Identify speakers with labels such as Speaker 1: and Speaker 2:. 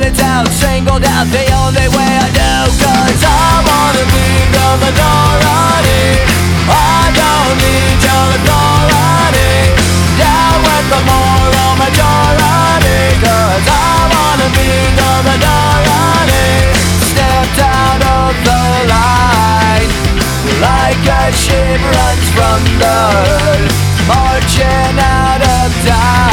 Speaker 1: crowded town, singled out The only way I know Cause I wanna be the minority I don't need your authority. Down with the moral majority Cause I wanna be the minority Stepped out of the line Like a ship runs from the earth Marching out of time